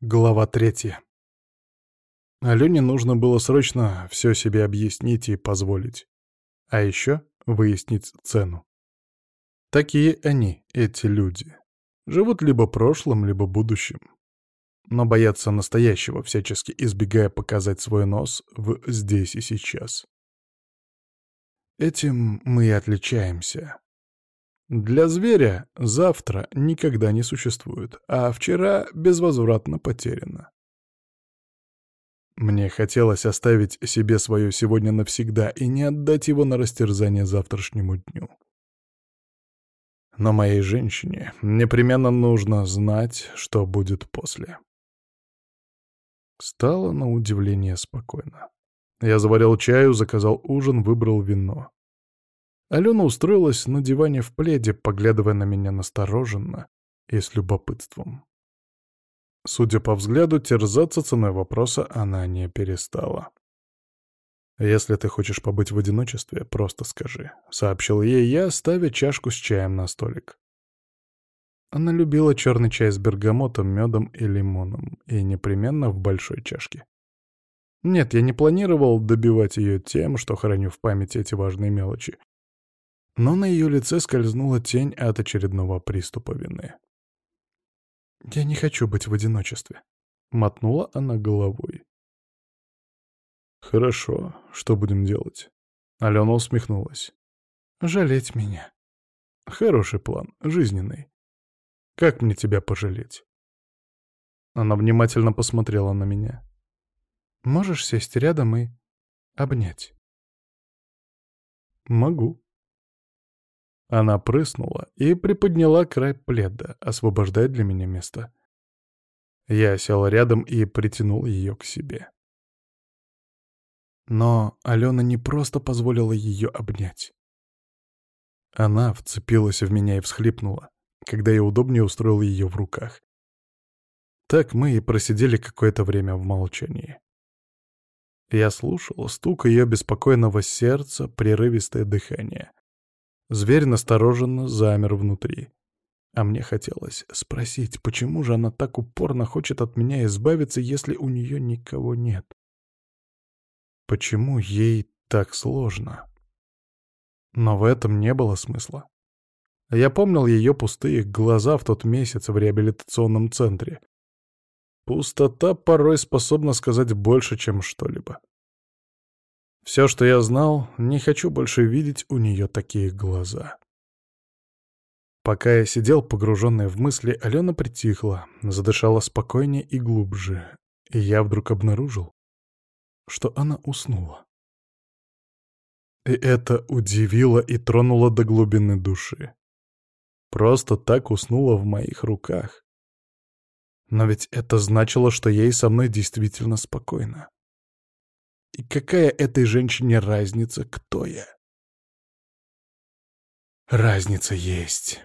Глава третья. Алене нужно было срочно все себе объяснить и позволить. А еще выяснить цену. Такие они, эти люди. Живут либо прошлым, либо будущим. Но боятся настоящего, всячески избегая показать свой нос в «здесь и сейчас». Этим мы и отличаемся. Для зверя завтра никогда не существует, а вчера безвозвратно потеряно. Мне хотелось оставить себе свое сегодня навсегда и не отдать его на растерзание завтрашнему дню. Но моей женщине непременно нужно знать, что будет после. Стало на удивление спокойно. Я заварил чаю, заказал ужин, выбрал вино. Алена устроилась на диване в пледе, поглядывая на меня настороженно и с любопытством. Судя по взгляду, терзаться ценой вопроса она не перестала. «Если ты хочешь побыть в одиночестве, просто скажи», — сообщил ей я, ставя чашку с чаем на столик. Она любила черный чай с бергамотом, медом и лимоном, и непременно в большой чашке. Нет, я не планировал добивать ее тем, что храню в памяти эти важные мелочи но на ее лице скользнула тень от очередного приступа вины. «Я не хочу быть в одиночестве», — мотнула она головой. «Хорошо, что будем делать?» Алена усмехнулась. «Жалеть меня». «Хороший план, жизненный. Как мне тебя пожалеть?» Она внимательно посмотрела на меня. «Можешь сесть рядом и обнять?» «Могу», она прыснула и приподняла край пледа, освобождая для меня место. Я сел рядом и притянул ее к себе. Но Алена не просто позволила ее обнять. Она вцепилась в меня и всхлипнула, когда я удобнее устроил ее в руках. Так мы и просидели какое-то время в молчании. Я слушал стук ее беспокойного сердца, прерывистое дыхание. Зверь настороженно замер внутри. А мне хотелось спросить, почему же она так упорно хочет от меня избавиться, если у нее никого нет? Почему ей так сложно? Но в этом не было смысла. Я помнил ее пустые глаза в тот месяц в реабилитационном центре. Пустота порой способна сказать больше, чем что-либо. Все, что я знал, не хочу больше видеть у нее такие глаза. Пока я сидел, погруженный в мысли, Алена притихла, задышала спокойнее и глубже, и я вдруг обнаружил, что она уснула. И это удивило и тронуло до глубины души. Просто так уснула в моих руках. Но ведь это значило, что ей со мной действительно спокойно. И какая этой женщине разница, кто я? Разница есть.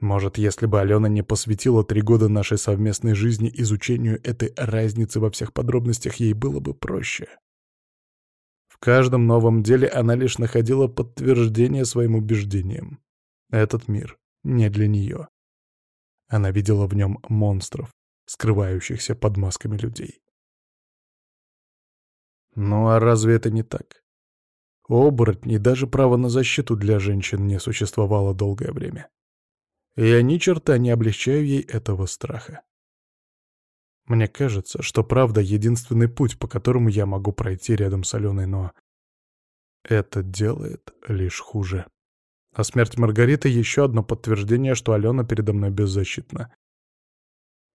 Может, если бы Алена не посвятила три года нашей совместной жизни изучению этой разницы во всех подробностях, ей было бы проще. В каждом новом деле она лишь находила подтверждение своим убеждениям. Этот мир не для нее. Она видела в нем монстров, скрывающихся под масками людей. Ну а разве это не так? Оборотней даже право на защиту для женщин не существовало долгое время. Я ни черта не облегчаю ей этого страха. Мне кажется, что правда — единственный путь, по которому я могу пройти рядом с Аленой, но это делает лишь хуже. А смерть Маргариты — еще одно подтверждение, что Алена передо мной беззащитна.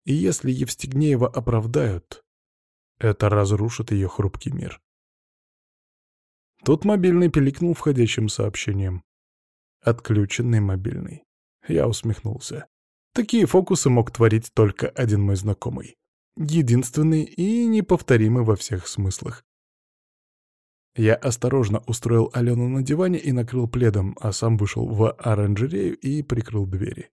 И если Евстигнеева оправдают, это разрушит ее хрупкий мир. Тут мобильный пиликнул входящим сообщением. Отключенный мобильный. Я усмехнулся. Такие фокусы мог творить только один мой знакомый. Единственный и неповторимый во всех смыслах. Я осторожно устроил Алену на диване и накрыл пледом, а сам вышел в оранжерею и прикрыл двери.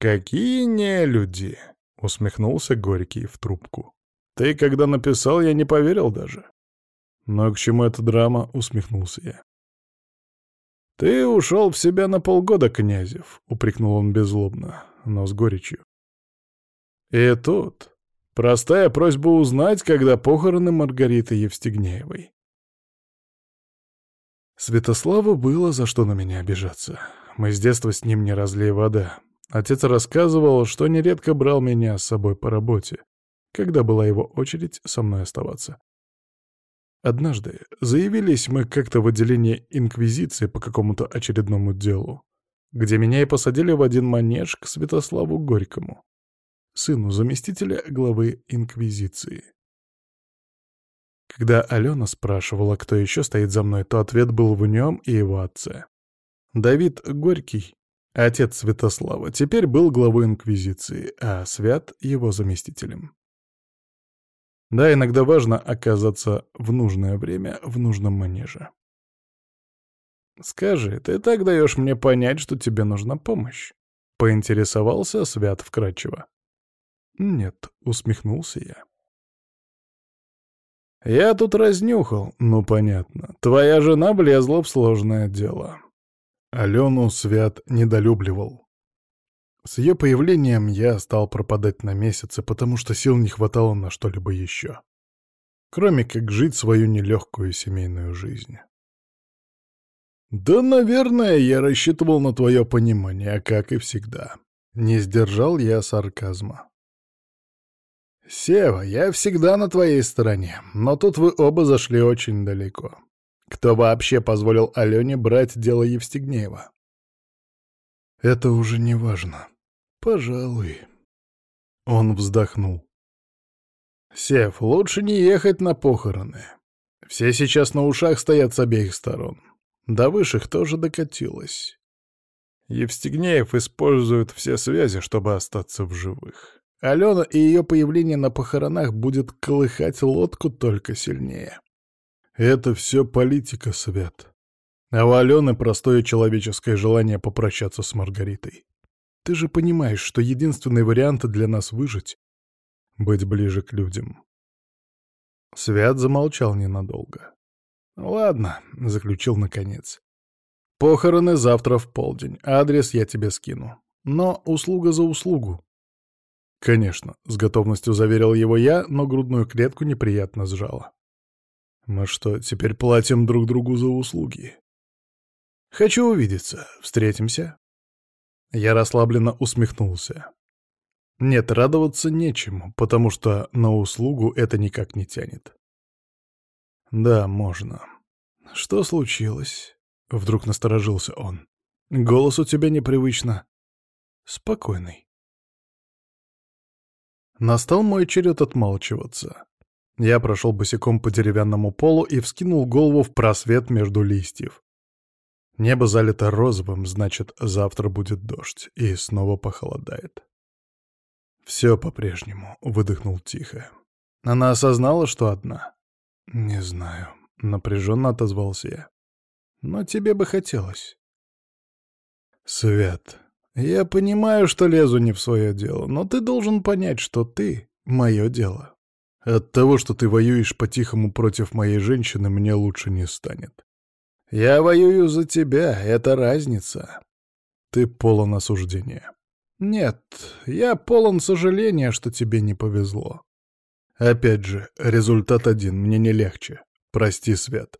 «Какие не люди!» — усмехнулся Горький в трубку. Ты, когда написал, я не поверил даже. Но к чему эта драма, усмехнулся я. Ты ушел в себя на полгода, Князев, упрекнул он беззлобно, но с горечью. И тут простая просьба узнать, когда похороны Маргариты Евстигнеевой. Святославу было за что на меня обижаться. Мы с детства с ним не разлей вода. Отец рассказывал, что нередко брал меня с собой по работе, когда была его очередь со мной оставаться. Однажды заявились мы как-то в отделение Инквизиции по какому-то очередному делу, где меня и посадили в один манеж к Святославу Горькому, сыну заместителя главы Инквизиции. Когда Алена спрашивала, кто еще стоит за мной, то ответ был в нем и его отце. Давид Горький, отец Святослава, теперь был главой Инквизиции, а Свят — его заместителем. Да, иногда важно оказаться в нужное время в нужном манеже. «Скажи, ты так даешь мне понять, что тебе нужна помощь?» — поинтересовался Свят вкратчиво. «Нет», — усмехнулся я. «Я тут разнюхал, ну понятно. Твоя жена влезла в сложное дело». Алену Свят недолюбливал. С ее появлением я стал пропадать на месяцы, потому что сил не хватало на что-либо еще. Кроме как жить свою нелегкую семейную жизнь. «Да, наверное, я рассчитывал на твое понимание, как и всегда». Не сдержал я сарказма. «Сева, я всегда на твоей стороне, но тут вы оба зашли очень далеко. Кто вообще позволил Алене брать дело Евстигнеева?» «Это уже не важно. Пожалуй». Он вздохнул. «Сев, лучше не ехать на похороны. Все сейчас на ушах стоят с обеих сторон. До высших тоже докатилось. Евстигнеев использует все связи, чтобы остаться в живых. Алена и ее появление на похоронах будет колыхать лодку только сильнее. Это все политика, Свят. А у Алены простое человеческое желание попрощаться с Маргаритой. Ты же понимаешь, что единственный вариант для нас выжить — быть ближе к людям. Свят замолчал ненадолго. «Ладно», — заключил наконец. «Похороны завтра в полдень. Адрес я тебе скину. Но услуга за услугу. «Конечно», — с готовностью заверил его я, но грудную клетку неприятно сжало. «Мы что, теперь платим друг другу за услуги?» «Хочу увидеться. Встретимся?» Я расслабленно усмехнулся. Нет, радоваться нечему, потому что на услугу это никак не тянет. «Да, можно. Что случилось?» — вдруг насторожился он. «Голос у тебя непривычно. Спокойный». Настал мой черед отмалчиваться. Я прошел босиком по деревянному полу и вскинул голову в просвет между листьев. Небо залито розовым, значит, завтра будет дождь, и снова похолодает. Все по-прежнему, выдохнул тихо. Она осознала, что одна. Не знаю, напряженно отозвался я. Но тебе бы хотелось. Свет, я понимаю, что лезу не в свое дело, но ты должен понять, что ты — мое дело. От того, что ты воюешь по-тихому против моей женщины, мне лучше не станет. Я воюю за тебя, это разница. Ты полон осуждения. Нет, я полон сожаления, что тебе не повезло. Опять же, результат один, мне не легче. Прости, Свет.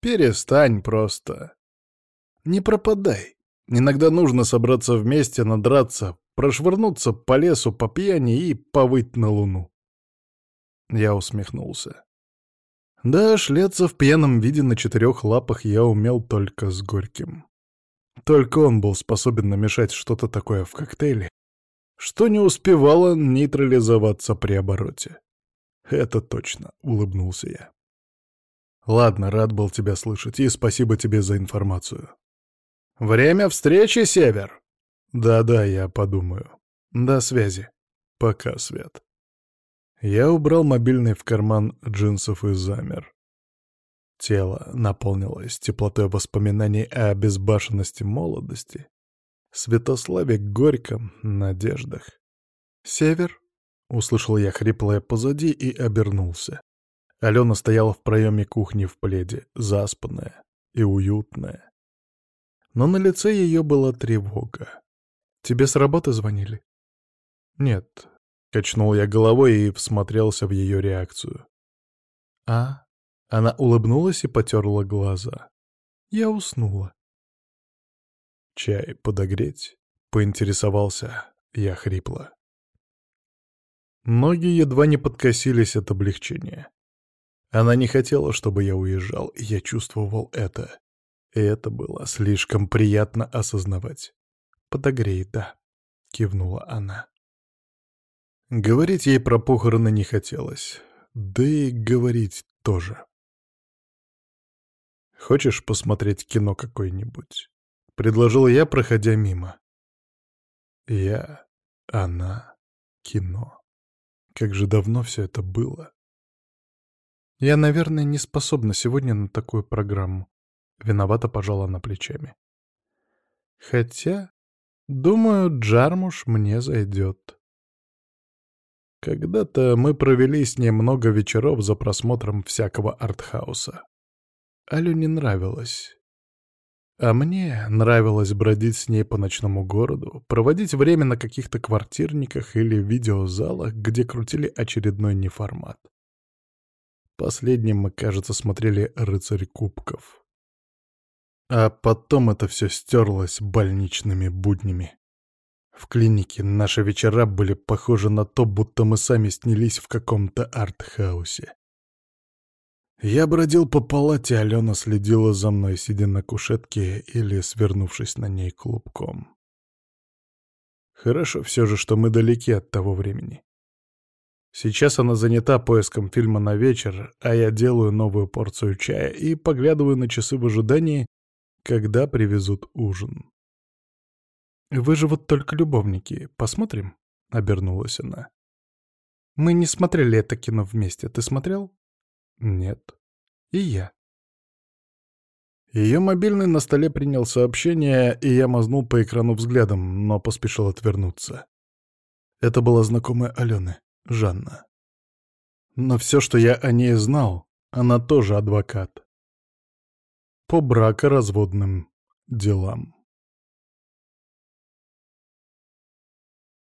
Перестань просто. Не пропадай. Иногда нужно собраться вместе, надраться, прошвырнуться по лесу по пьяни и повыть на луну. Я усмехнулся. Да, шляться в пьяном виде на четырех лапах я умел только с Горьким. Только он был способен намешать что-то такое в коктейле, что не успевало нейтрализоваться при обороте. «Это точно», — улыбнулся я. «Ладно, рад был тебя слышать, и спасибо тебе за информацию. «Время встречи, Север!» «Да-да, я подумаю. До связи. Пока, Свет». Я убрал мобильный в карман джинсов и замер. Тело наполнилось теплотой воспоминаний о безбашенности молодости, Святославе Горьком, надеждах. «Север?» — услышал я хриплое позади и обернулся. Алена стояла в проеме кухни в пледе, заспанная и уютная но на лице ее была тревога. «Тебе с работы звонили?» «Нет». Качнул я головой и всмотрелся в ее реакцию. «А?» Она улыбнулась и потерла глаза. «Я уснула». «Чай подогреть?» — поинтересовался я хрипло. Ноги едва не подкосились от облегчения. Она не хотела, чтобы я уезжал, и я чувствовал это. И это было слишком приятно осознавать. «Подогрей, да», — кивнула она. Говорить ей про похороны не хотелось. Да и говорить тоже. «Хочешь посмотреть кино какое-нибудь?» — предложил я, проходя мимо. Я, она, кино. Как же давно все это было. Я, наверное, не способна сегодня на такую программу. Виновато пожала на плечами. Хотя, думаю, Джармуш мне зайдет. Когда-то мы провели с ней много вечеров за просмотром всякого артхауса. Алю не нравилось. А мне нравилось бродить с ней по ночному городу, проводить время на каких-то квартирниках или видеозалах, где крутили очередной неформат. Последним мы, кажется, смотрели «Рыцарь кубков». А потом это все стерлось больничными буднями. В клинике наши вечера были похожи на то, будто мы сами снялись в каком-то артхаусе. Я бродил по палате, Алена следила за мной, сидя на кушетке или свернувшись на ней клубком. Хорошо все же, что мы далеки от того времени. Сейчас она занята поиском фильма на вечер, а я делаю новую порцию чая и поглядываю на часы в ожидании, когда привезут ужин. «Вы же вот только любовники. Посмотрим?» — обернулась она. «Мы не смотрели это кино вместе. Ты смотрел?» «Нет». «И я». Ее мобильный на столе принял сообщение, и я мазнул по экрану взглядом, но поспешил отвернуться. Это была знакомая Алены, Жанна. Но все, что я о ней знал, она тоже адвокат. По бракоразводным делам.